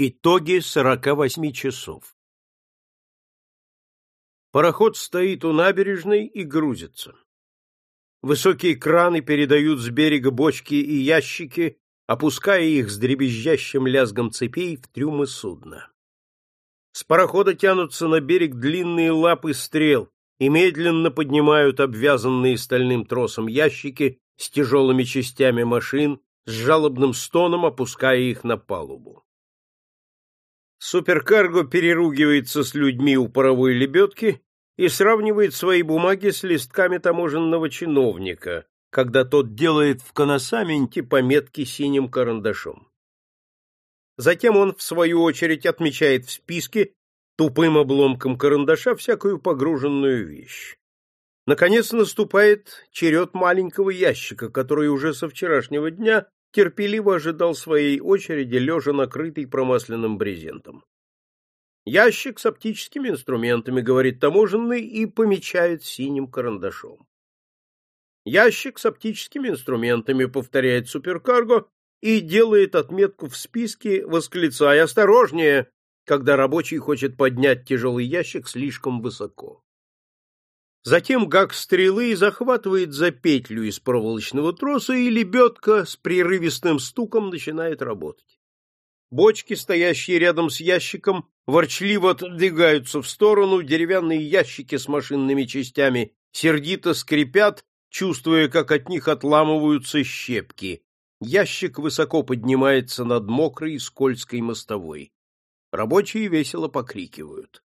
Итоги 48 часов. Пароход стоит у набережной и грузится. Высокие краны передают с берега бочки и ящики, опуская их с дребезжащим лязгом цепей в трюмы судна. С парохода тянутся на берег длинные лапы стрел и медленно поднимают обвязанные стальным тросом ящики с тяжелыми частями машин, с жалобным стоном опуская их на палубу. Суперкарго переругивается с людьми у паровой лебедки и сравнивает свои бумаги с листками таможенного чиновника, когда тот делает в коносаменте пометки синим карандашом. Затем он, в свою очередь, отмечает в списке тупым обломком карандаша всякую погруженную вещь. Наконец наступает черед маленького ящика, который уже со вчерашнего дня терпеливо ожидал своей очереди, лежа накрытый промасленным брезентом. Ящик с оптическими инструментами, говорит таможенный, и помечает синим карандашом. Ящик с оптическими инструментами, повторяет суперкарго, и делает отметку в списке, восклицая «Осторожнее!», когда рабочий хочет поднять тяжелый ящик слишком высоко. Затем гак стрелы захватывает за петлю из проволочного троса, и лебедка с прерывистым стуком начинает работать. Бочки, стоящие рядом с ящиком, ворчливо отодвигаются в сторону, деревянные ящики с машинными частями сердито скрипят, чувствуя, как от них отламываются щепки. Ящик высоко поднимается над мокрой и скользкой мостовой. Рабочие весело покрикивают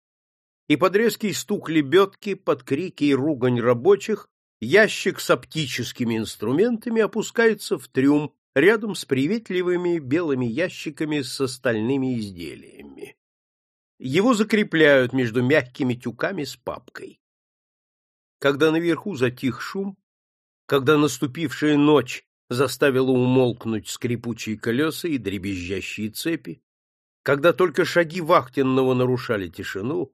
и под резкий стук лебедки, под крики и ругань рабочих, ящик с оптическими инструментами опускается в трюм рядом с приветливыми белыми ящиками с остальными изделиями. Его закрепляют между мягкими тюками с папкой. Когда наверху затих шум, когда наступившая ночь заставила умолкнуть скрипучие колеса и дребезжащие цепи, когда только шаги вахтенного нарушали тишину,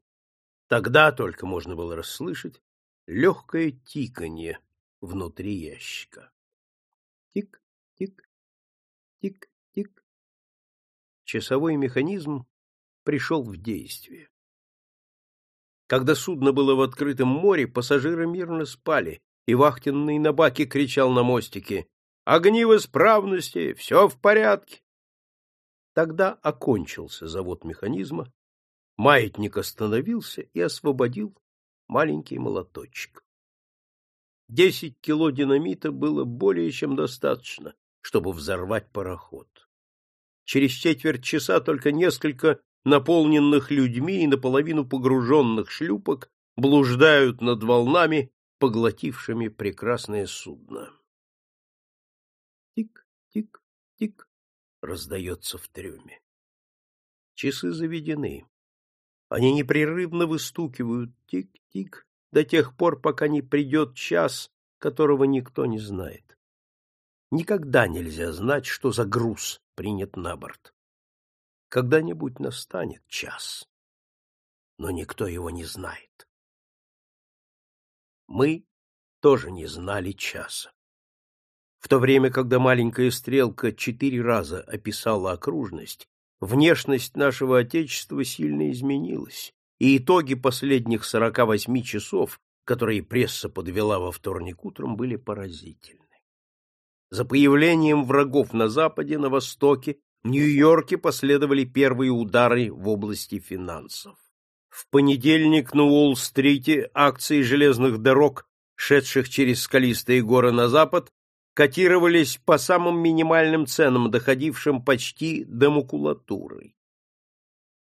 Тогда только можно было расслышать легкое тиканье внутри ящика. Тик-тик, тик-тик. Часовой механизм пришел в действие. Когда судно было в открытом море, пассажиры мирно спали, и вахтенный на баке кричал на мостике «Огни в исправности! Все в порядке!» Тогда окончился завод механизма, Маятник остановился и освободил маленький молоточек. Десять кило динамита было более чем достаточно, чтобы взорвать пароход. Через четверть часа только несколько наполненных людьми и наполовину погруженных шлюпок блуждают над волнами, поглотившими прекрасное судно. Тик-тик-тик раздается в трюме. Часы заведены. Они непрерывно выстукивают тик-тик до тех пор, пока не придет час, которого никто не знает. Никогда нельзя знать, что за груз принят на борт. Когда-нибудь настанет час, но никто его не знает. Мы тоже не знали часа. В то время, когда маленькая стрелка четыре раза описала окружность, внешность нашего Отечества сильно изменилась, и итоги последних 48 часов, которые пресса подвела во вторник утром, были поразительны. За появлением врагов на Западе, на Востоке, в Нью-Йорке последовали первые удары в области финансов. В понедельник на Уолл-стрите акции железных дорог, шедших через скалистые горы на запад, котировались по самым минимальным ценам, доходившим почти до макулатуры.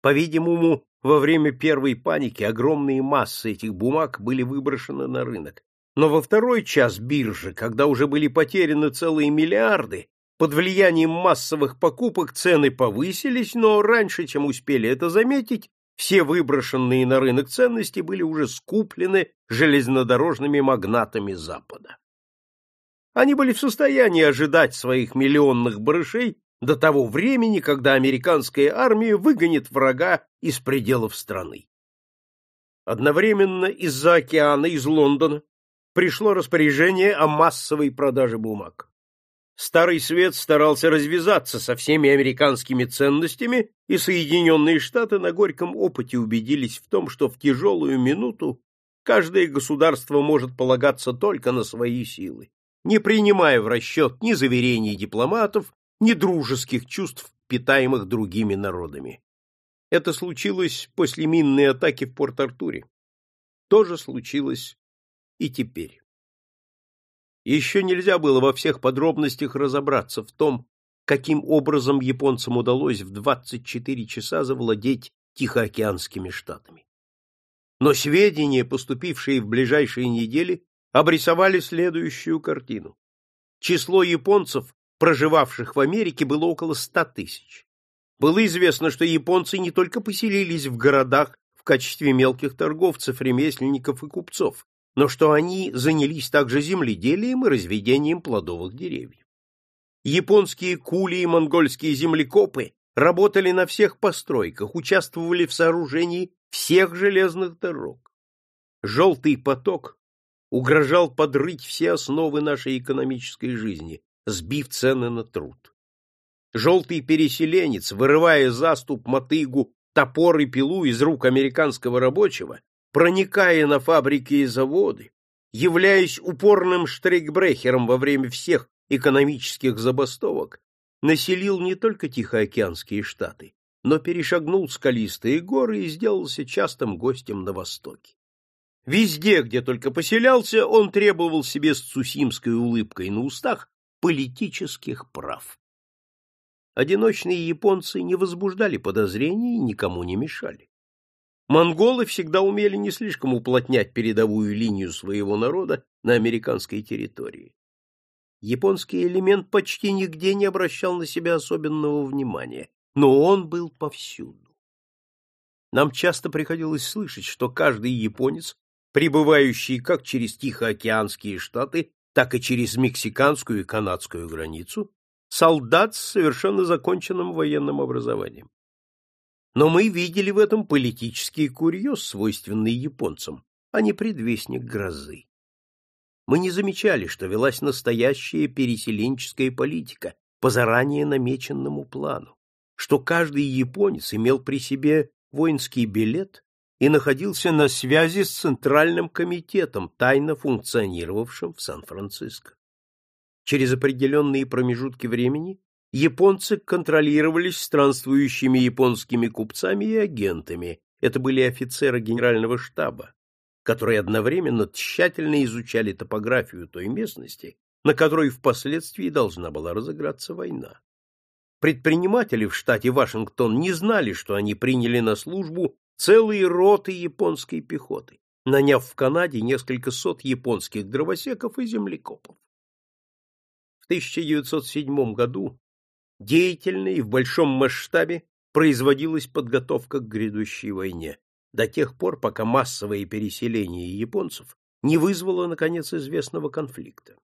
По-видимому, во время первой паники огромные массы этих бумаг были выброшены на рынок. Но во второй час биржи, когда уже были потеряны целые миллиарды, под влиянием массовых покупок цены повысились, но раньше, чем успели это заметить, все выброшенные на рынок ценности были уже скуплены железнодорожными магнатами Запада. Они были в состоянии ожидать своих миллионных барышей до того времени, когда американская армия выгонит врага из пределов страны. Одновременно из-за океана, из Лондона, пришло распоряжение о массовой продаже бумаг. Старый свет старался развязаться со всеми американскими ценностями, и Соединенные Штаты на горьком опыте убедились в том, что в тяжелую минуту каждое государство может полагаться только на свои силы, не принимая в расчет ни заверений дипломатов, ни дружеских чувств, питаемых другими народами. Это случилось после минной атаки в Порт-Артуре. То же случилось и теперь. Еще нельзя было во всех подробностях разобраться в том, каким образом японцам удалось в 24 часа завладеть Тихоокеанскими штатами. Но сведения, поступившие в ближайшие недели, обрисовали следующую картину. Число японцев, проживавших в Америке, было около 100 тысяч. Было известно, что японцы не только поселились в городах в качестве мелких торговцев, ремесленников и купцов, но что они занялись также земледелием и разведением плодовых деревьев. Японские кули и монгольские землекопы работали на всех постройках, участвовали в сооружении всех железных дорог. Желтый поток угрожал подрыть все основы нашей экономической жизни, сбив цены на труд. Желтый переселенец, вырывая заступ, мотыгу, топор и пилу из рук американского рабочего, проникая на фабрики и заводы, являясь упорным штрейкбрехером во время всех экономических забастовок, населил не только Тихоокеанские штаты, но перешагнул скалистые горы и сделался частым гостем на Востоке. Везде, где только поселялся, он требовал себе с цусимской улыбкой на устах политических прав. Одиночные японцы не возбуждали подозрений и никому не мешали. Монголы всегда умели не слишком уплотнять передовую линию своего народа на американской территории. Японский элемент почти нигде не обращал на себя особенного внимания, но он был повсюду. Нам часто приходилось слышать, что каждый японец, прибывающий как через Тихоокеанские штаты, так и через мексиканскую и канадскую границу, солдат с совершенно законченным военным образованием. Но мы видели в этом политический курьез, свойственный японцам, а не предвестник грозы. Мы не замечали, что велась настоящая переселенческая политика по заранее намеченному плану, что каждый японец имел при себе воинский билет и находился на связи с Центральным комитетом, тайно функционировавшим в Сан-Франциско. Через определенные промежутки времени японцы контролировались странствующими японскими купцами и агентами. Это были офицеры генерального штаба, которые одновременно тщательно изучали топографию той местности, на которой впоследствии должна была разыграться война. Предприниматели в штате Вашингтон не знали, что они приняли на службу целые роты японской пехоты, наняв в Канаде несколько сот японских дровосеков и землекопов. В 1907 году деятельно и в большом масштабе производилась подготовка к грядущей войне, до тех пор, пока массовое переселение японцев не вызвало, наконец, известного конфликта.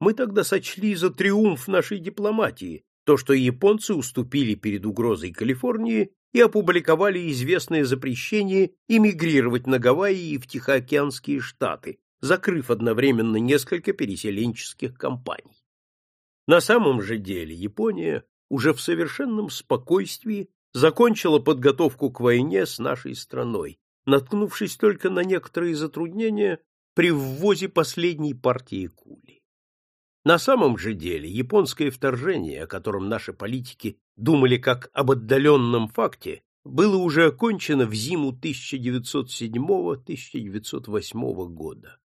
Мы тогда сочли за триумф нашей дипломатии то, что японцы уступили перед угрозой Калифорнии и опубликовали известное запрещение эмигрировать на Гавайи и в Тихоокеанские штаты, закрыв одновременно несколько переселенческих кампаний. На самом же деле Япония уже в совершенном спокойствии закончила подготовку к войне с нашей страной, наткнувшись только на некоторые затруднения при ввозе последней партии кули. На самом же деле японское вторжение, о котором наши политики думали как об отдаленном факте, было уже окончено в зиму 1907-1908 года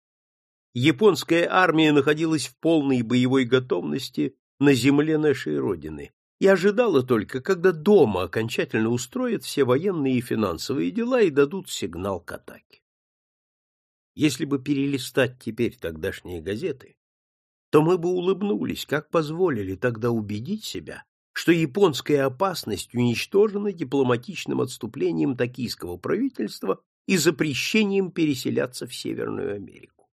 японская армия находилась в полной боевой готовности на земле нашей Родины и ожидала только, когда дома окончательно устроят все военные и финансовые дела и дадут сигнал к атаке. Если бы перелистать теперь тогдашние газеты, то мы бы улыбнулись, как позволили тогда убедить себя, что японская опасность уничтожена дипломатичным отступлением токийского правительства и запрещением переселяться в Северную Америку.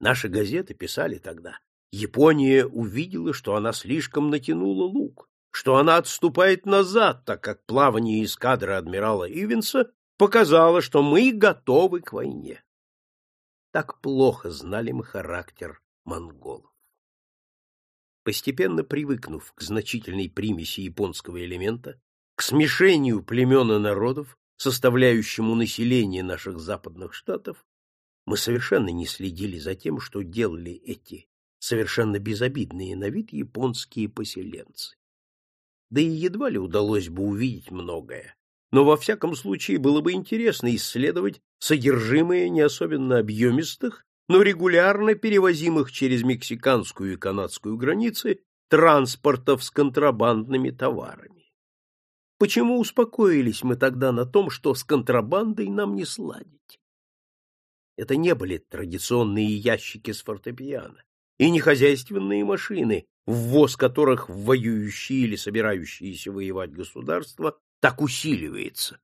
Наши газеты писали тогда, Япония увидела, что она слишком натянула лук, что она отступает назад, так как плавание эскадры адмирала Ивенса показало, что мы готовы к войне. Так плохо знали мы характер монголов. Постепенно привыкнув к значительной примеси японского элемента, к смешению племен и народов, составляющему население наших западных штатов, мы совершенно не следили за тем, что делали эти совершенно безобидные на вид японские поселенцы. Да и едва ли удалось бы увидеть многое, но во всяком случае было бы интересно исследовать содержимое не особенно объемистых, но регулярно перевозимых через мексиканскую и канадскую границы транспортов с контрабандными товарами. Почему успокоились мы тогда на том, что с контрабандой нам не сладить? Это не были традиционные ящики с фортепиано и не хозяйственные машины, ввоз которых в воюющие или собирающиеся воевать государства так усиливается.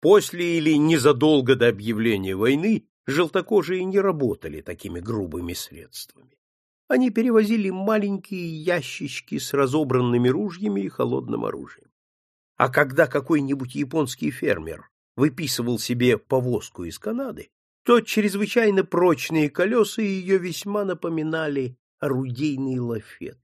После или незадолго до объявления войны желтокожие не работали такими грубыми средствами. Они перевозили маленькие ящички с разобранными ружьями и холодным оружием. А когда какой-нибудь японский фермер выписывал себе повозку из Канады, то чрезвычайно прочные колеса ее весьма напоминали орудийный лафет.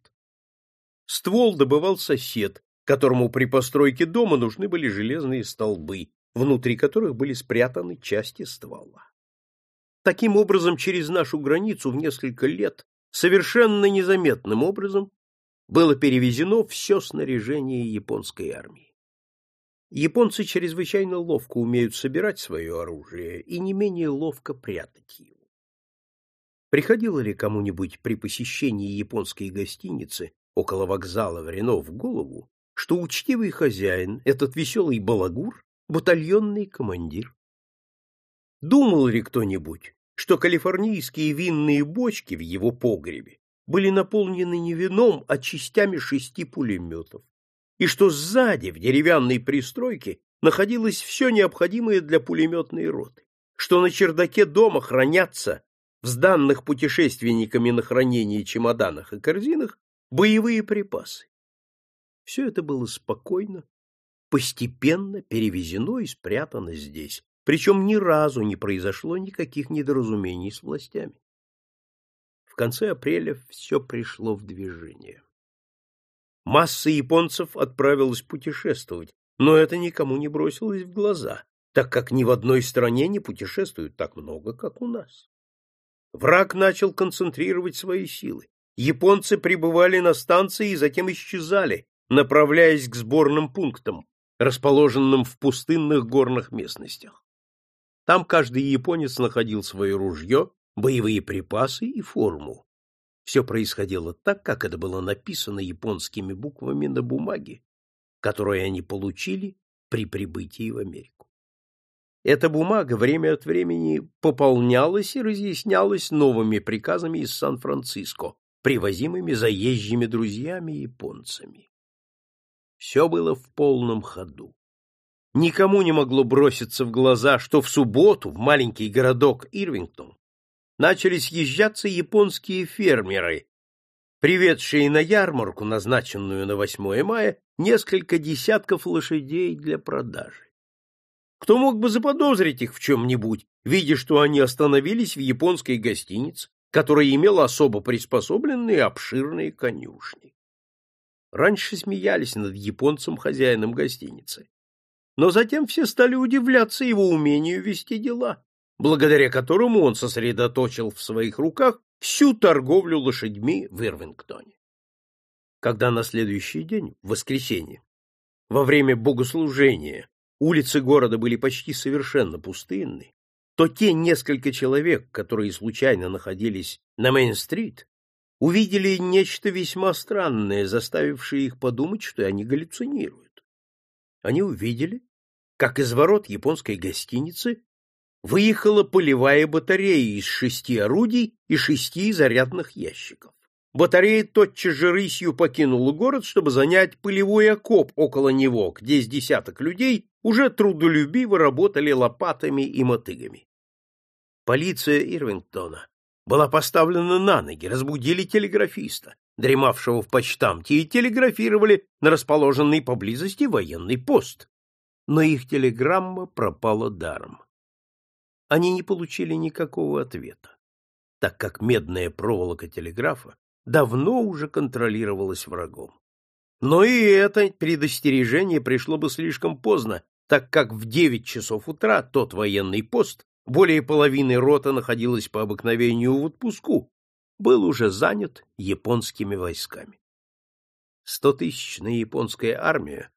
Ствол добывал сосед, которому при постройке дома нужны были железные столбы, внутри которых были спрятаны части ствола. Таким образом, через нашу границу в несколько лет совершенно незаметным образом было перевезено все снаряжение японской армии. Японцы чрезвычайно ловко умеют собирать свое оружие и не менее ловко прятать его. Приходило ли кому-нибудь при посещении японской гостиницы около вокзала в Рено в голову, что учтивый хозяин, этот веселый балагур, батальонный командир? Думал ли кто-нибудь, что калифорнийские винные бочки в его погребе были наполнены не вином, а частями шести пулеметов? и что сзади, в деревянной пристройке, находилось все необходимое для пулеметной роты, что на чердаке дома хранятся в сданных путешественниками на хранение чемоданах и корзинах боевые припасы. Все это было спокойно, постепенно перевезено и спрятано здесь, причем ни разу не произошло никаких недоразумений с властями. В конце апреля все пришло в движение. Масса японцев отправилась путешествовать, но это никому не бросилось в глаза, так как ни в одной стране не путешествуют так много, как у нас. Враг начал концентрировать свои силы. Японцы прибывали на станции и затем исчезали, направляясь к сборным пунктам, расположенным в пустынных горных местностях. Там каждый японец находил свое ружье, боевые припасы и форму. Все происходило так, как это было написано японскими буквами на бумаге, которую они получили при прибытии в Америку. Эта бумага время от времени пополнялась и разъяснялась новыми приказами из Сан-Франциско, привозимыми заезжими друзьями японцами. Все было в полном ходу. Никому не могло броситься в глаза, что в субботу в маленький городок Ирвингтон начали съезжаться японские фермеры, приведшие на ярмарку, назначенную на 8 мая, несколько десятков лошадей для продажи. Кто мог бы заподозрить их в чем-нибудь, видя, что они остановились в японской гостинице, которая имела особо приспособленные обширные конюшни? Раньше смеялись над японцем-хозяином гостиницы. Но затем все стали удивляться его умению вести дела благодаря которому он сосредоточил в своих руках всю торговлю лошадьми в Ирвингтоне. Когда на следующий день, в воскресенье, во время богослужения улицы города были почти совершенно пустынны, то те несколько человек, которые случайно находились на Мейн-стрит, увидели нечто весьма странное, заставившее их подумать, что они галлюцинируют. Они увидели, как из ворот японской гостиницы выехала полевая батарея из шести орудий и шести зарядных ящиков. Батарея тотчас же рысью покинула город, чтобы занять полевой окоп около него, где с десяток людей уже трудолюбиво работали лопатами и мотыгами. Полиция Ирвингтона была поставлена на ноги, разбудили телеграфиста, дремавшего в почтамте, и телеграфировали на расположенный поблизости военный пост. Но их телеграмма пропала даром они не получили никакого ответа, так как медная проволока телеграфа давно уже контролировалась врагом. Но и это предостережение пришло бы слишком поздно, так как в девять часов утра тот военный пост, более половины рота находилась по обыкновению в отпуску, был уже занят японскими войсками. Стотысячная японская армия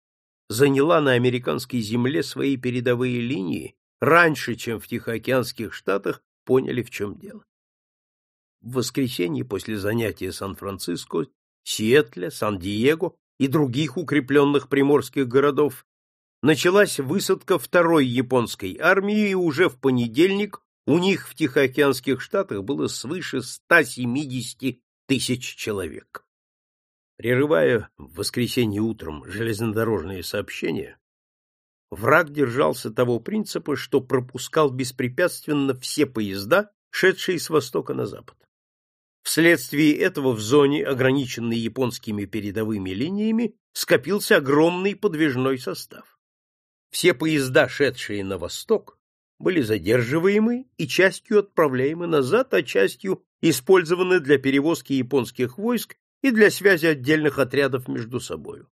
заняла на американской земле свои передовые линии раньше, чем в Тихоокеанских штатах поняли, в чем дело. В воскресенье после занятия Сан-Франциско, Сиэтля, Сан-Диего и других укрепленных приморских городов началась высадка второй японской армии, и уже в понедельник у них в Тихоокеанских штатах было свыше 170 тысяч человек. Прерывая в воскресенье утром железнодорожные сообщения, враг держался того принципа, что пропускал беспрепятственно все поезда, шедшие с востока на запад. Вследствие этого в зоне, ограниченной японскими передовыми линиями, скопился огромный подвижной состав. Все поезда, шедшие на восток, были задерживаемы и частью отправляемы назад, а частью использованы для перевозки японских войск и для связи отдельных отрядов между собою.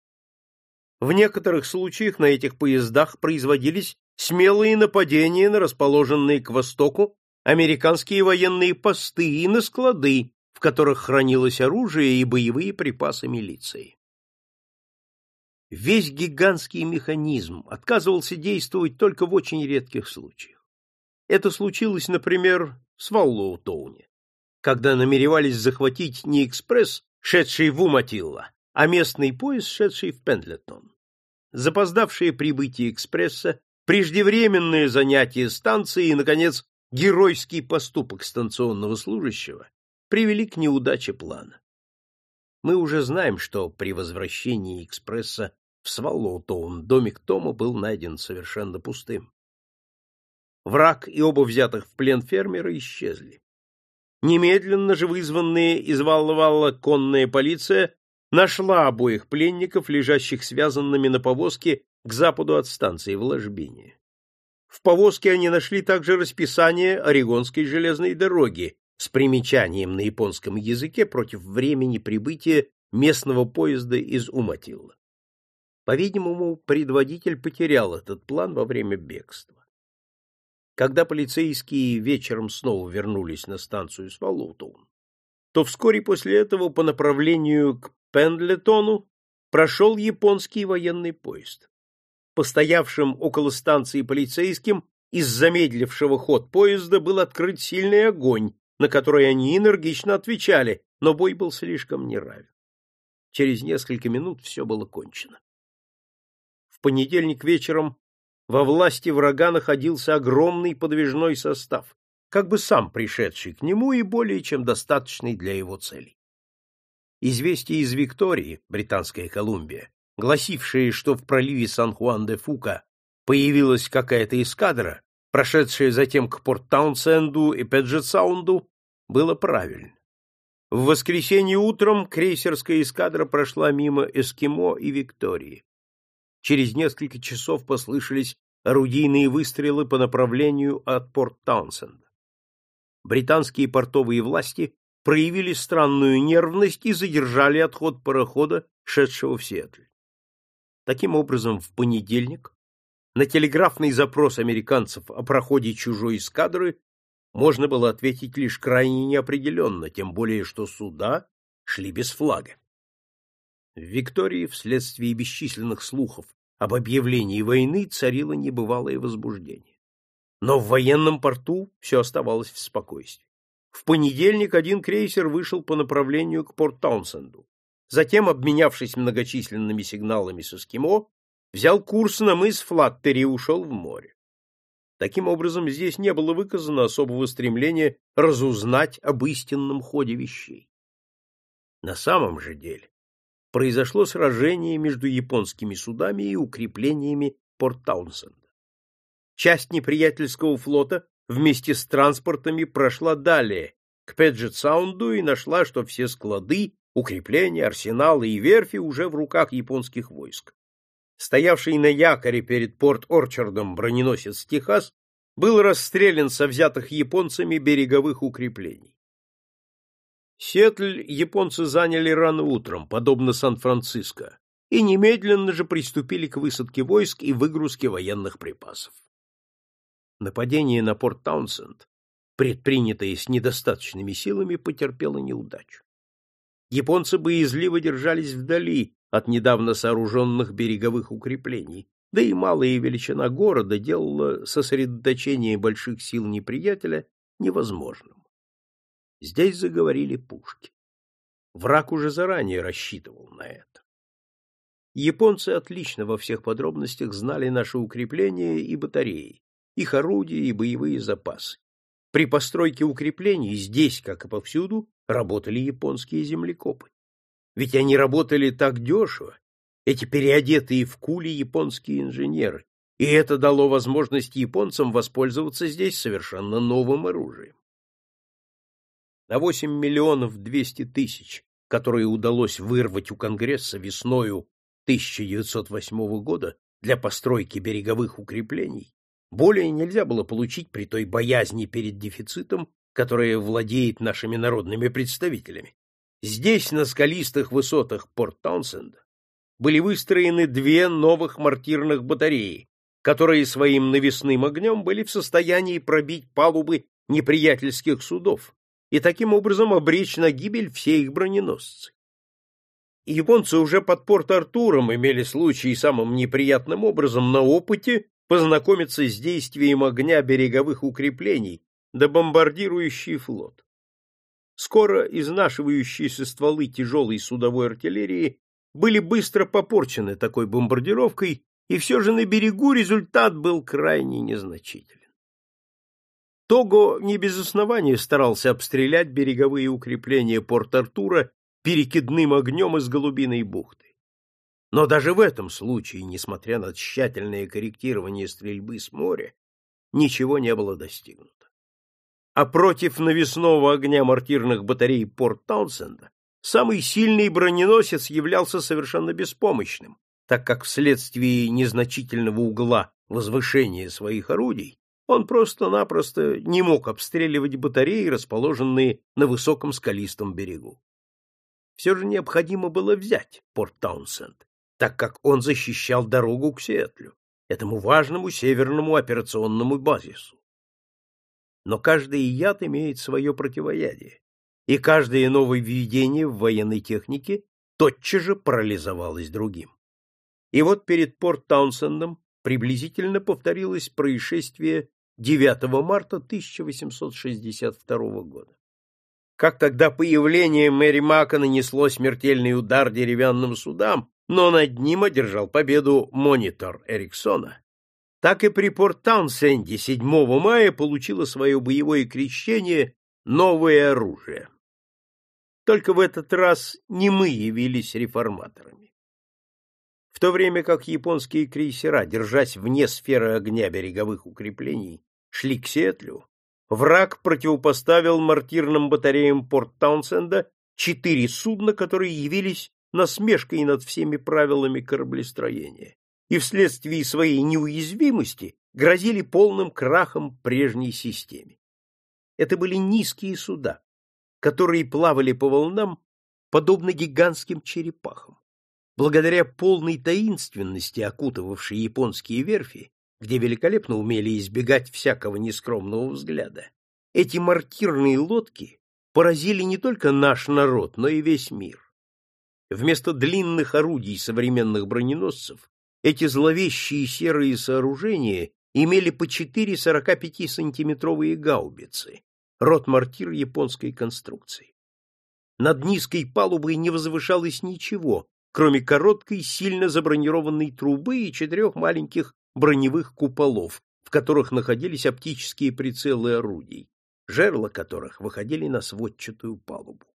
В некоторых случаях на этих поездах производились смелые нападения на расположенные к востоку американские военные посты и на склады, в которых хранилось оружие и боевые припасы милиции. Весь гигантский механизм отказывался действовать только в очень редких случаях. Это случилось, например, с Валлоутоуне, когда намеревались захватить не экспресс, шедший в Уматилла, а местный поезд, шедший в Пендлетон. Запоздавшее прибытие экспресса, преждевременное занятие станции и, наконец, геройский поступок станционного служащего привели к неудаче плана. Мы уже знаем, что при возвращении экспресса в Сваллоутоун домик Тома был найден совершенно пустым. Враг и оба взятых в плен фермера исчезли. Немедленно же вызванная из Валла-Валла конная полиция нашла обоих пленников, лежащих связанными на повозке к западу от станции в ложбине. В повозке они нашли также расписание Орегонской железной дороги с примечанием на японском языке против времени прибытия местного поезда из Уматилла. По-видимому, предводитель потерял этот план во время бегства. Когда полицейские вечером снова вернулись на станцию Свалутоун, то вскоре после этого по направлению к Пендлетону прошел японский военный поезд. Постоявшим около станции полицейским из замедлившего ход поезда был открыт сильный огонь, на который они энергично отвечали, но бой был слишком неравен. Через несколько минут все было кончено. В понедельник вечером во власти врага находился огромный подвижной состав, как бы сам пришедший к нему и более чем достаточный для его целей. Известие из Виктории, Британская Колумбия, гласившее, что в проливе Сан-Хуан-де-Фука появилась какая-то эскадра, прошедшая затем к Порт-Таунсенду и Педжет-Саунду, было правильно. В воскресенье утром крейсерская эскадра прошла мимо Эскимо и Виктории. Через несколько часов послышались орудийные выстрелы по направлению от Порт-Таунсенда. Британские портовые власти проявили странную нервность и задержали отход парохода, шедшего в Сиэтль. Таким образом, в понедельник на телеграфный запрос американцев о проходе чужой эскадры можно было ответить лишь крайне неопределенно, тем более что суда шли без флага. В Виктории вследствие бесчисленных слухов об объявлении войны царило небывалое возбуждение. Но в военном порту все оставалось в спокойствии. В понедельник один крейсер вышел по направлению к Порт-Таунсенду. Затем, обменявшись многочисленными сигналами с Эскимо, взял курс на мыс Флаттери и ушел в море. Таким образом, здесь не было выказано особого стремления разузнать об истинном ходе вещей. На самом же деле произошло сражение между японскими судами и укреплениями Порт-Таунсенда. Часть неприятельского флота вместе с транспортами прошла далее, к Педжет-Саунду и нашла, что все склады, укрепления, арсеналы и верфи уже в руках японских войск. Стоявший на якоре перед Порт-Орчардом броненосец «Техас» был расстрелян со взятых японцами береговых укреплений. Сиэтль японцы заняли рано утром, подобно Сан-Франциско, и немедленно же приступили к высадке войск и выгрузке военных припасов. Нападение на порт Таунсенд, предпринятое с недостаточными силами, потерпело неудачу. Японцы боязливо держались вдали от недавно сооруженных береговых укреплений, да и малая величина города делала сосредоточение больших сил неприятеля невозможным. Здесь заговорили пушки. Враг уже заранее рассчитывал на это. Японцы отлично во всех подробностях знали наши укрепления и батареи, их орудия и боевые запасы. При постройке укреплений здесь, как и повсюду, работали японские землекопы. Ведь они работали так дешево, эти переодетые в кули японские инженеры, и это дало возможность японцам воспользоваться здесь совершенно новым оружием. На 8 миллионов 200 тысяч, которые удалось вырвать у Конгресса весною 1908 года для постройки береговых укреплений, более нельзя было получить при той боязни перед дефицитом, которая владеет нашими народными представителями. Здесь, на скалистых высотах Порт-Таунсенда, были выстроены две новых мортирных батареи, которые своим навесным огнем были в состоянии пробить палубы неприятельских судов и таким образом обречь на гибель все их броненосцы японцы уже под Порт-Артуром имели случай самым неприятным образом на опыте познакомиться с действием огня береговых укреплений да бомбардирующий флот. Скоро изнашивающиеся стволы тяжелой судовой артиллерии были быстро попорчены такой бомбардировкой, и все же на берегу результат был крайне незначителен. Того не без основания старался обстрелять береговые укрепления Порт-Артура перекидным огнем из Голубиной бухты. Но даже в этом случае, несмотря на тщательное корректирование стрельбы с моря, ничего не было достигнуто. А против навесного огня мортирных батарей порт Таунсенда самый сильный броненосец являлся совершенно беспомощным, так как вследствие незначительного угла возвышения своих орудий он просто-напросто не мог обстреливать батареи, расположенные на высоком скалистом берегу все же необходимо было взять Порт Таунсенд, так как он защищал дорогу к Сиэтлю, этому важному северному операционному базису. Но каждый яд имеет свое противоядие, и каждое нововведение в военной технике тотчас же парализовалось другим. И вот перед Порт Таунсендом приблизительно повторилось происшествие 9 марта 1862 года. Как тогда появление Мэри Мака нанесло смертельный удар деревянным судам, но над ним одержал победу монитор Эриксона, так и при Порт-Таунсенде 7 мая получило свое боевое крещение новое оружие. Только в этот раз не мы явились реформаторами. В то время как японские крейсера, держась вне сферы огня береговых укреплений, шли к Сетлю, враг противопоставил мортирным батареям Порт-Таунсенда четыре судна, которые явились насмешкой над всеми правилами кораблестроения и вследствие своей неуязвимости грозили полным крахом прежней системе. Это были низкие суда, которые плавали по волнам, подобно гигантским черепахам. Благодаря полной таинственности, окутывавшей японские верфи, где великолепно умели избегать всякого нескромного взгляда. Эти мартирные лодки поразили не только наш народ, но и весь мир. Вместо длинных орудий современных броненосцев эти зловещие серые сооружения имели по четыре 45-сантиметровые гаубицы, рот-мортир японской конструкции. Над низкой палубой не возвышалось ничего, кроме короткой, сильно забронированной трубы и четырех маленьких броневых куполов, в которых находились оптические прицелы орудий, жерла которых выходили на сводчатую палубу.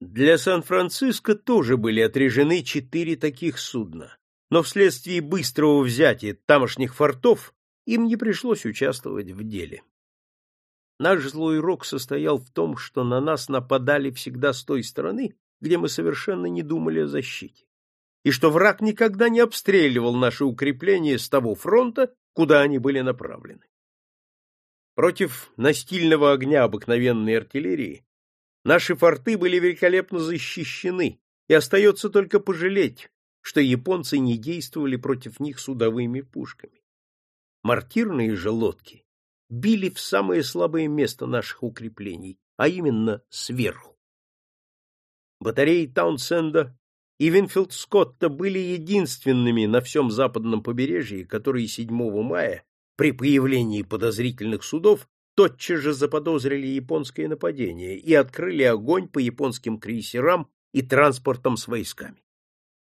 Для Сан-Франциско тоже были отрежены четыре таких судна, но вследствие быстрого взятия тамошних фортов им не пришлось участвовать в деле. Наш злой рок состоял в том, что на нас нападали всегда с той стороны, где мы совершенно не думали о защите и что враг никогда не обстреливал наши укрепления с того фронта, куда они были направлены. Против настильного огня обыкновенной артиллерии Наши форты были великолепно защищены, и остается только пожалеть, что японцы не действовали против них судовыми пушками. Мортирные же лодки били в самое слабое место наших укреплений, а именно сверху. Батареи Таунсенда и Винфилд Скотта были единственными на всем западном побережье, которые 7 мая при появлении подозрительных судов тотчас же заподозрили японское нападение и открыли огонь по японским крейсерам и транспортам с войсками.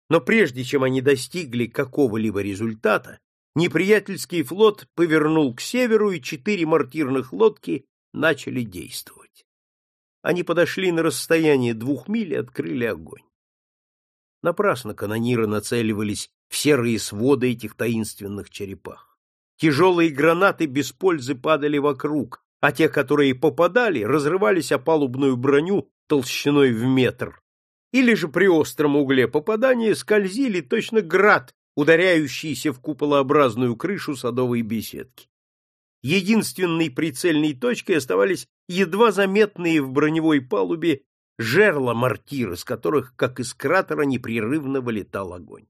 Но прежде чем они достигли какого-либо результата, неприятельский флот повернул к северу, и четыре мортирных лодки начали действовать. Они подошли на расстояние двух миль и открыли огонь. Напрасно канониры нацеливались в серые своды этих таинственных черепах. Тяжелые гранаты без пользы падали вокруг, а те, которые попадали, разрывались о палубную броню толщиной в метр. Или же при остром угле попадания скользили точно град, ударяющийся в куполообразную крышу садовой беседки. Единственной прицельной точкой оставались едва заметные в броневой палубе жерла мортир, из которых, как из кратера, непрерывно вылетал огонь.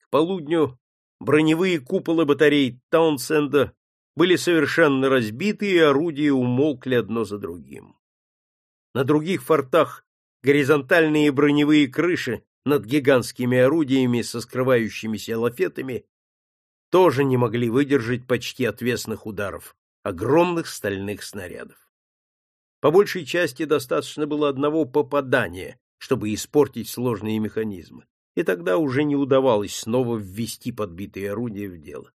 К полудню броневые куполы батарей Таунсенда были совершенно разбиты, и орудия умолкли одно за другим. На других фортах горизонтальные броневые крыши над гигантскими орудиями со скрывающимися лафетами тоже не могли выдержать почти отвесных ударов огромных стальных снарядов. По большей части достаточно было одного попадания, чтобы испортить сложные механизмы, и тогда уже не удавалось снова ввести подбитые орудия в дело.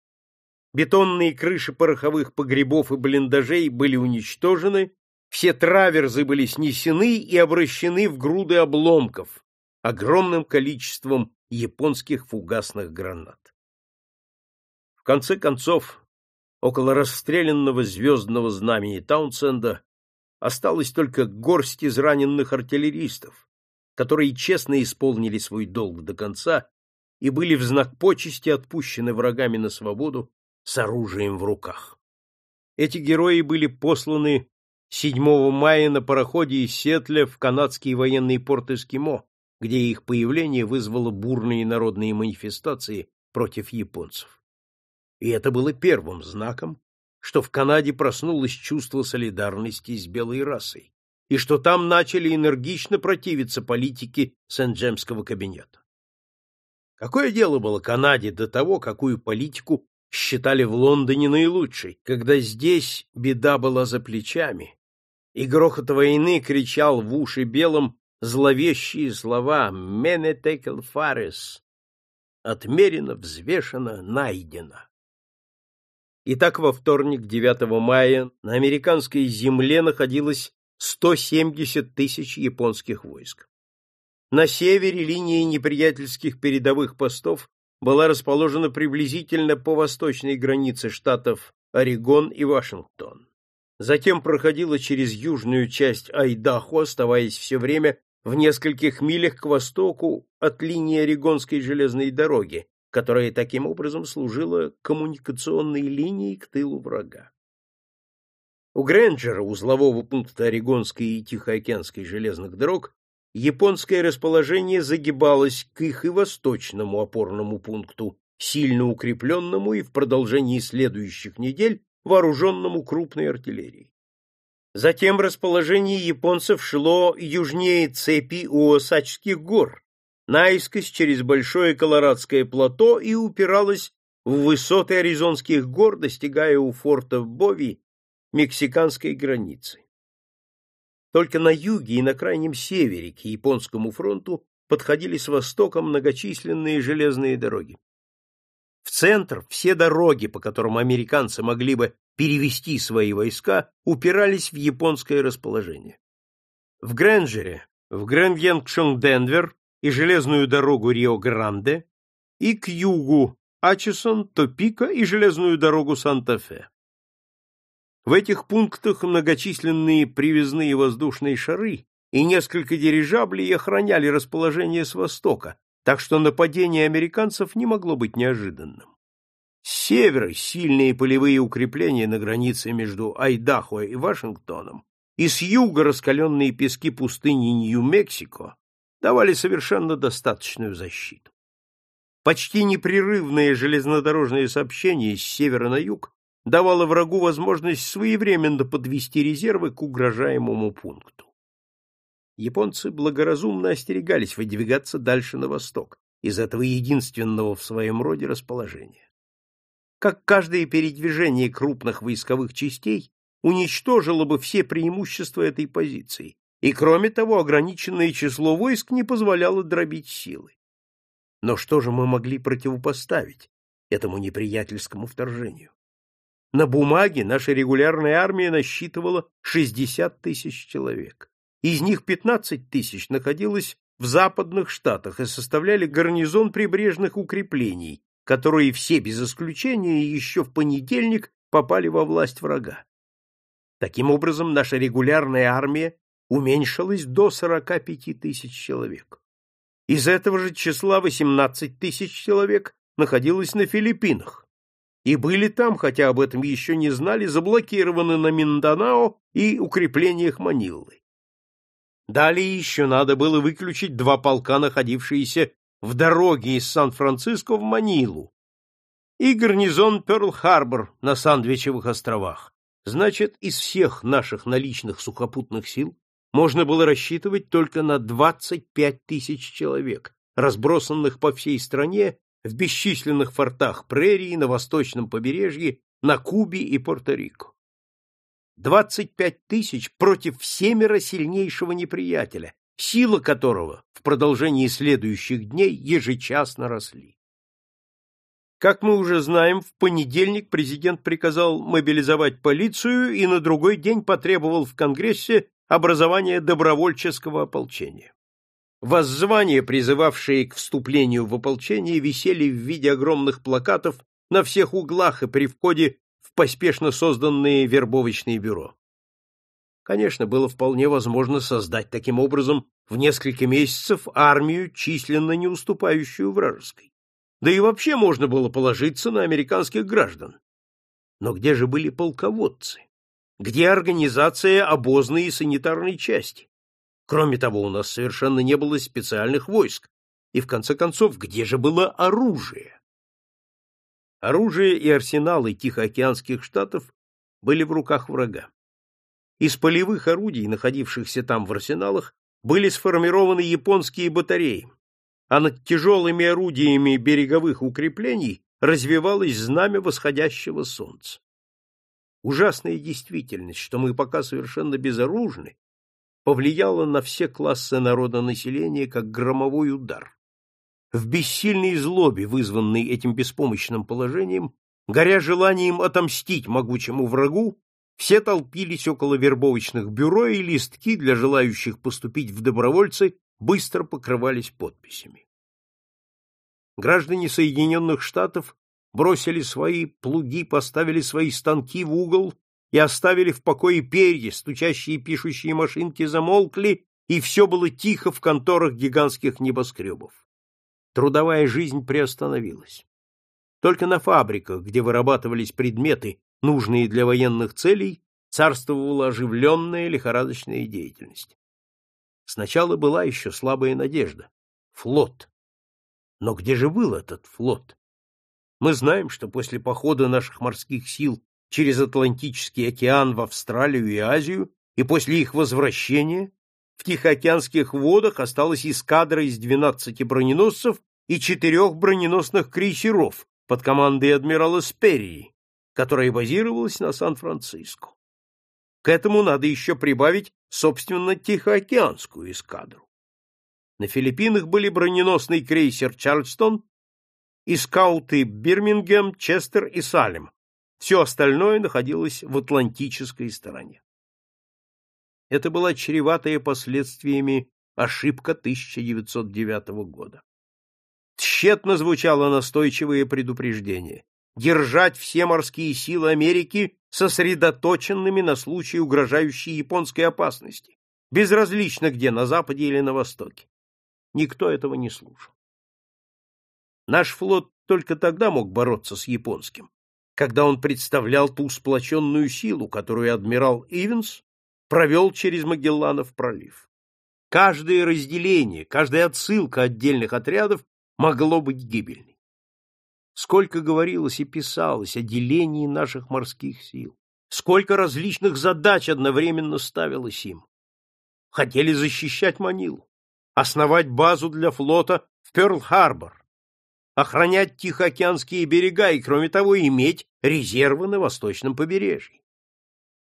Бетонные крыши пороховых погребов и блиндажей были уничтожены, все траверзы были снесены и обращены в груды обломков огромным количеством японских фугасных гранат. В конце концов, около расстрелянного звездного знамени Таунсенда осталось только горсть израненных артиллеристов, которые честно исполнили свой долг до конца и были в знак почести отпущены врагами на свободу с оружием в руках. Эти герои были посланы 7 мая на пароходе из Сетля в канадский военный порт Эскимо, где их появление вызвало бурные народные манифестации против японцев. И это было первым знаком, что в Канаде проснулось чувство солидарности с белой расой, и что там начали энергично противиться политике Сент-Джемского кабинета. Какое дело было Канаде до того, какую политику считали в Лондоне наилучшей, когда здесь беда была за плечами, и грохот войны кричал в уши белым зловещие слова «Менетекел фарес» — «Отмерено, взвешено, найдено». Итак, во вторник, 9 мая, на американской земле находилось 170 тысяч японских войск. На севере линия неприятельских передовых постов была расположена приблизительно по восточной границе штатов Орегон и Вашингтон. Затем проходила через южную часть Айдахо, оставаясь все время в нескольких милях к востоку от линии Орегонской железной дороги, которая таким образом служила коммуникационной линией к тылу врага. У Грэнджера, узлового пункта Орегонской и Тихоокеанской железных дорог, японское расположение загибалось к их и восточному опорному пункту, сильно укрепленному и в продолжении следующих недель вооруженному крупной артиллерией. Затем расположение японцев шло южнее цепи у Осачских гор, наискось через большое Колорадское плато и упиралась в высоты Аризонских гор, достигая у форта Бови мексиканской границы. Только на юге и на крайнем севере к японскому фронту подходили с востока многочисленные железные дороги. В центр все дороги, по которым американцы могли бы перевести свои войска, упирались в японское расположение. В Грэнджере, в Грэнвьенкшон-Денвер и железную дорогу Рио-Гранде, и к югу Ачесон, Топика и железную дорогу Санта-Фе. В этих пунктах многочисленные привязные воздушные шары и несколько дирижаблей охраняли расположение с востока, так что нападение американцев не могло быть неожиданным. С севера сильные полевые укрепления на границе между Айдахо и Вашингтоном и с юга раскаленные пески пустыни Нью-Мексико давали совершенно достаточную защиту. Почти непрерывное железнодорожное сообщение с севера на юг давало врагу возможность своевременно подвести резервы к угрожаемому пункту. Японцы благоразумно остерегались выдвигаться дальше на восток из этого единственного в своем роде расположения. Как каждое передвижение крупных войсковых частей уничтожило бы все преимущества этой позиции, и, кроме того, ограниченное число войск не позволяло дробить силы. Но что же мы могли противопоставить этому неприятельскому вторжению? На бумаге наша регулярная армия насчитывала 60 тысяч человек. Из них 15 тысяч находилось в западных штатах и составляли гарнизон прибрежных укреплений, которые все без исключения еще в понедельник попали во власть врага. Таким образом, наша регулярная армия уменьшилась до 45 тысяч человек. Из этого же числа 18 тысяч человек находилось на Филиппинах и были там, хотя об этом еще не знали, заблокированы на Минданао и укреплениях Манилы. Далее еще надо было выключить два полка, находившиеся в дороге из Сан-Франциско в Манилу, и гарнизон Пёрл-Харбор на Сандвичевых островах. Значит, из всех наших наличных сухопутных сил можно было рассчитывать только на 25 тысяч человек, разбросанных по всей стране в бесчисленных фортах прерии на восточном побережье, на Кубе и Пуэрто-Рико. 25 тысяч против всемеро сильнейшего неприятеля, сила которого в продолжении следующих дней ежечасно росли. Как мы уже знаем, в понедельник президент приказал мобилизовать полицию и на другой день потребовал в Конгрессе образование добровольческого ополчения. Воззвания, призывавшие к вступлению в ополчение, висели в виде огромных плакатов на всех углах и при входе в поспешно созданные вербовочные бюро. Конечно, было вполне возможно создать таким образом в несколько месяцев армию, численно не уступающую вражеской. Да и вообще можно было положиться на американских граждан. Но где же были полководцы? Где организация обозной и санитарной части? Кроме того, у нас совершенно не было специальных войск. И, в конце концов, где же было оружие? Оружие и арсеналы Тихоокеанских штатов были в руках врага. Из полевых орудий, находившихся там в арсеналах, были сформированы японские батареи, а над тяжелыми орудиями береговых укреплений развивалось знамя восходящего солнца. Ужасная действительность, что мы пока совершенно безоружны, повлияла на все классы народонаселения как громовой удар. В бессильной злобе, вызванной этим беспомощным положением, горя желанием отомстить могучему врагу, все толпились около вербовочных бюро, и листки для желающих поступить в добровольцы быстро покрывались подписями. Граждане Соединенных Штатов бросили свои плуги, поставили свои станки в угол и оставили в покое перья, стучащие пишущие машинки замолкли, и все было тихо в конторах гигантских небоскребов. Трудовая жизнь приостановилась. Только на фабриках, где вырабатывались предметы, нужные для военных целей, царствовала оживленная лихорадочная деятельность. Сначала была еще слабая надежда — флот. Но где же был этот флот? Мы знаем, что после похода наших морских сил через Атлантический океан в Австралию и Азию и после их возвращения в Тихоокеанских водах осталась эскадра из 12 броненосцев и четырех броненосных крейсеров под командой адмирала Сперри, которая базировалась на Сан-Франциско. К этому надо еще прибавить, собственно, Тихоокеанскую эскадру. На Филиппинах были броненосный крейсер «Чарльстон» и скауты Бирмингем, Честер и Салем. Все остальное находилось в атлантической стороне. Это была чреватая последствиями ошибка 1909 года. Тщетно звучало настойчивое предупреждение держать все морские силы Америки сосредоточенными на случае угрожающей японской опасности, безразлично где, на западе или на востоке. Никто этого не слушал. Наш флот только тогда мог бороться с японским, когда он представлял ту сплоченную силу, которую адмирал Ивенс провел через Магелланов пролив. Каждое разделение, каждая отсылка отдельных отрядов могло быть гибельной. Сколько говорилось и писалось о делении наших морских сил, сколько различных задач одновременно ставилось им. Хотели защищать Манилу, основать базу для флота в Пёрл-Харбор, охранять Тихоокеанские берега и, кроме того, иметь резервы на восточном побережье.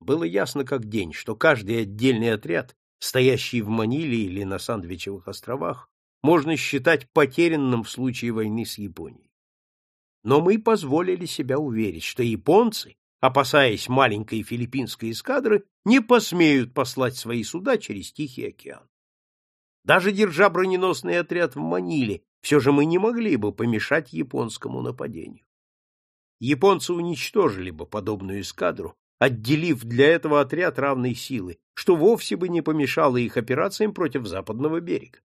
Было ясно как день, что каждый отдельный отряд, стоящий в Маниле или на Сандвичевых островах, можно считать потерянным в случае войны с Японией. Но мы позволили себя уверить, что японцы, опасаясь маленькой филиппинской эскадры, не посмеют послать свои суда через Тихий океан. Даже держа броненосный отряд в Маниле, все же мы не могли бы помешать японскому нападению. Японцы уничтожили бы подобную эскадру, отделив для этого отряд равной силы, что вовсе бы не помешало их операциям против западного берега.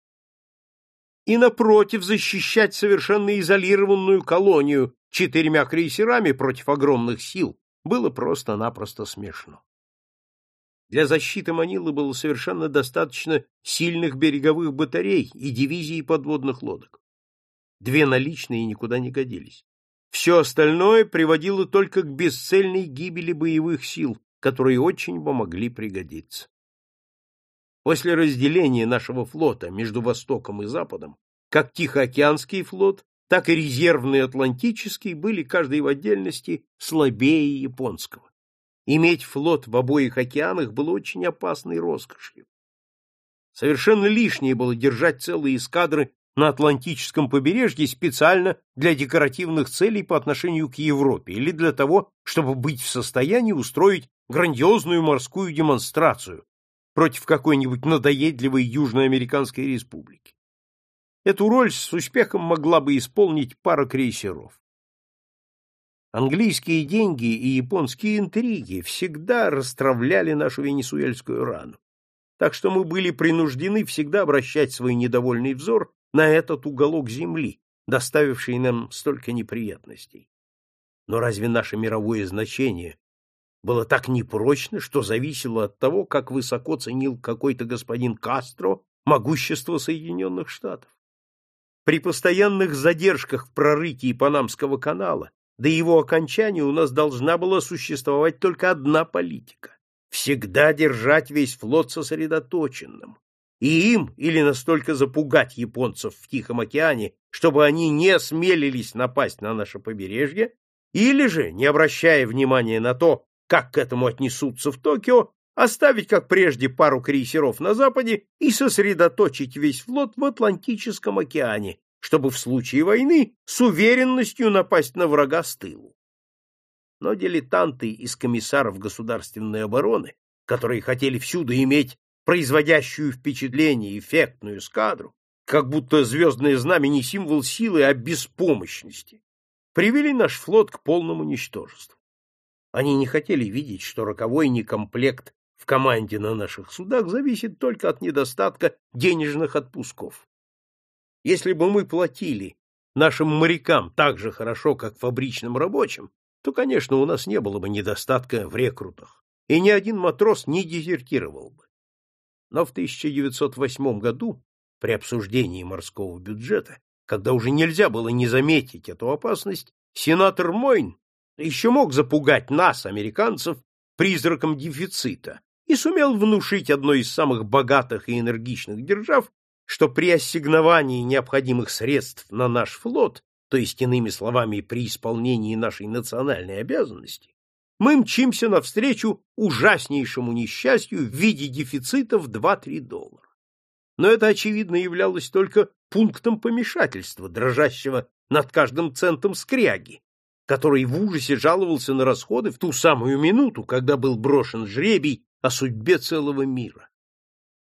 И, напротив, защищать совершенно изолированную колонию четырьмя крейсерами против огромных сил было просто-напросто смешно. Для защиты Манилы было совершенно достаточно сильных береговых батарей и дивизий подводных лодок. Две наличные никуда не годились. Все остальное приводило только к бесцельной гибели боевых сил, которые очень бы могли пригодиться. После разделения нашего флота между Востоком и Западом, как Тихоокеанский флот, так и резервный Атлантический были каждый в отдельности слабее японского. Иметь флот в обоих океанах было очень опасной роскошью. Совершенно лишнее было держать целые эскадры на Атлантическом побережье специально для декоративных целей по отношению к Европе или для того, чтобы быть в состоянии устроить грандиозную морскую демонстрацию против какой-нибудь надоедливой Южноамериканской республики. Эту роль с успехом могла бы исполнить пара крейсеров. Английские деньги и японские интриги всегда расстравляли нашу венесуэльскую рану, так что мы были принуждены всегда обращать свой недовольный взор на этот уголок земли, доставивший нам столько неприятностей. Но разве наше мировое значение было так непрочно, что зависело от того, как высоко ценил какой-то господин Кастро могущество Соединенных Штатов? При постоянных задержках в прорытии Панамского канала до его окончания у нас должна была существовать только одна политика — всегда держать весь флот сосредоточенным, и им или настолько запугать японцев в Тихом океане, чтобы они не осмелились напасть на наше побережье, или же, не обращая внимания на то, как к этому отнесутся в Токио, оставить, как прежде, пару крейсеров на западе и сосредоточить весь флот в Атлантическом океане, чтобы в случае войны с уверенностью напасть на врага с тылу. Но дилетанты из комиссаров государственной обороны, которые хотели всюду иметь производящую впечатление эффектную эскадру, как будто звездное знамя не символ силы, а беспомощности, привели наш флот к полному ничтожеству. Они не хотели видеть, что роковой некомплект в команде на наших судах зависит только от недостатка денежных отпусков. Если бы мы платили нашим морякам так же хорошо, как фабричным рабочим, то, конечно, у нас не было бы недостатка в рекрутах, и ни один матрос не дезертировал бы. Но в 1908 году, при обсуждении морского бюджета, когда уже нельзя было не заметить эту опасность, сенатор Мойн еще мог запугать нас, американцев, призраком дефицита и сумел внушить одной из самых богатых и энергичных держав, что при ассигновании необходимых средств на наш флот, то есть, иными словами, при исполнении нашей национальной обязанности, мы мчимся навстречу ужаснейшему несчастью в виде дефицита в 2-3 доллара. Но это, очевидно, являлось только пунктом помешательства, дрожащего над каждым центом скряги, который в ужасе жаловался на расходы в ту самую минуту, когда был брошен жребий о судьбе целого мира.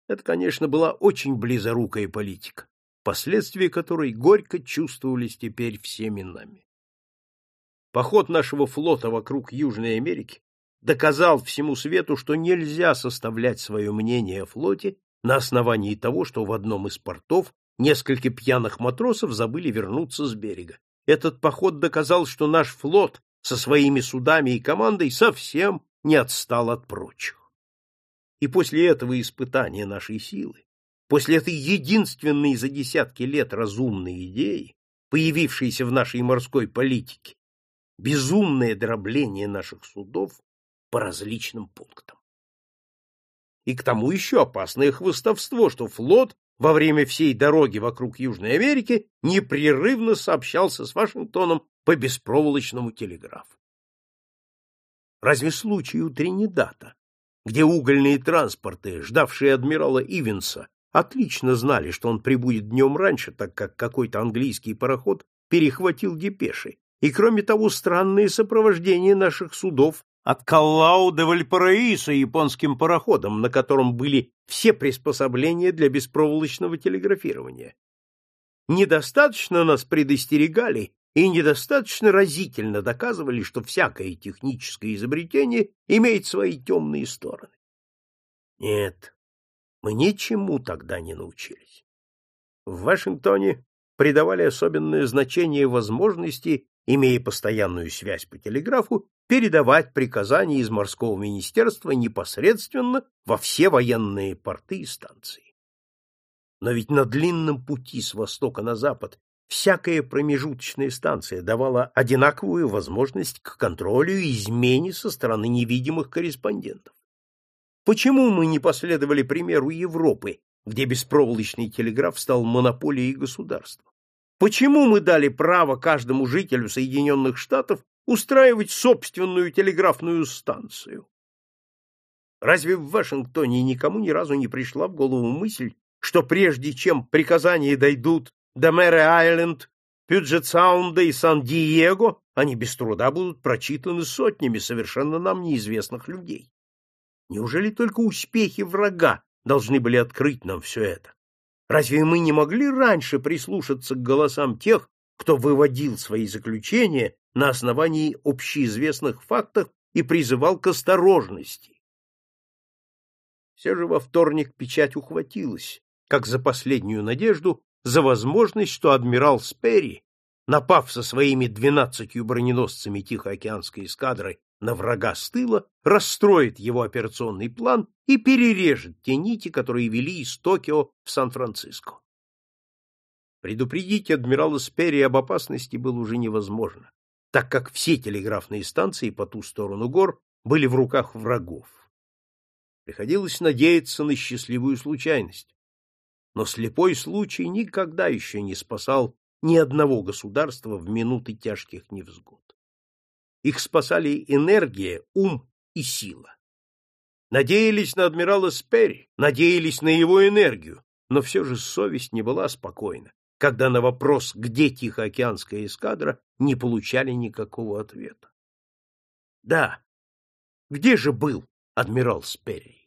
Это, конечно, была очень близорукая политика, последствия которой горько чувствовались теперь всеми нами. Поход нашего флота вокруг Южной Америки доказал всему свету, что нельзя составлять свое мнение о флоте на основании того, что в одном из портов несколько пьяных матросов забыли вернуться с берега. Этот поход доказал, что наш флот со своими судами и командой совсем не отстал от прочих. И после этого испытания нашей силы, после этой единственной за десятки лет разумной идеи, появившейся в нашей морской политике, безумное дробление наших судов по различным пунктам. И к тому еще опасное хвостовство, что флот во время всей дороги вокруг Южной Америки непрерывно сообщался с Вашингтоном по беспроволочному телеграфу. Разве случай у Тринидада, где угольные транспорты, ждавшие адмирала Ивенса, отлично знали, что он прибудет днем раньше, так как какой-то английский пароход перехватил депеши, и, кроме того, странное сопровождение наших судов от Каллау до Вальпараисо японским пароходом, на котором были все приспособления для беспроволочного телеграфирования. Недостаточно нас предостерегали и недостаточно разительно доказывали, что всякое техническое изобретение имеет свои темные стороны. Нет, мы ничему тогда не научились. В Вашингтоне придавали особенное значение возможности, имея постоянную связь по телеграфу, передавать приказания из морского министерства непосредственно во все военные порты и станции. Но ведь на длинном пути с востока на запад всякая промежуточная станция давала одинаковую возможность к контролю и измене со стороны невидимых корреспондентов. Почему мы не последовали примеру Европы, где беспроволочный телеграф стал монополией государства? Почему мы дали право каждому жителю Соединенных Штатов устраивать собственную телеграфную станцию? Разве в Вашингтоне никому ни разу не пришла в голову мысль, что прежде чем приказания дойдут до Мэри-Айленд, Пюджет-Саунда и Сан-Диего, они без труда будут прочитаны сотнями совершенно нам неизвестных людей? Неужели только успехи врага должны были открыть нам все это? Разве мы не могли раньше прислушаться к голосам тех, кто выводил свои заключения на основании общеизвестных фактов и призывал к осторожности? Все же во вторник печать ухватилась, как за последнюю надежду, за возможность, что адмирал Сперри, напав со своими двенадцатью броненосцами Тихоокеанской эскадры на врага с тыла, расстроит его операционный план и перережет те нити, которые вели из Токио в Сан-Франциско. Предупредить адмирала Сперри об опасности было уже невозможно, так как все телеграфные станции по ту сторону гор были в руках врагов. Приходилось надеяться на счастливую случайность. Но слепой случай никогда еще не спасал ни одного государства в минуты тяжких невзгод. Их спасали энергия, ум и сила. Надеялись на адмирала Сперри, надеялись на его энергию, но все же совесть не была спокойна, когда на вопрос, где Тихоокеанская эскадра, не получали никакого ответа. Да, где же был адмирал Сперри?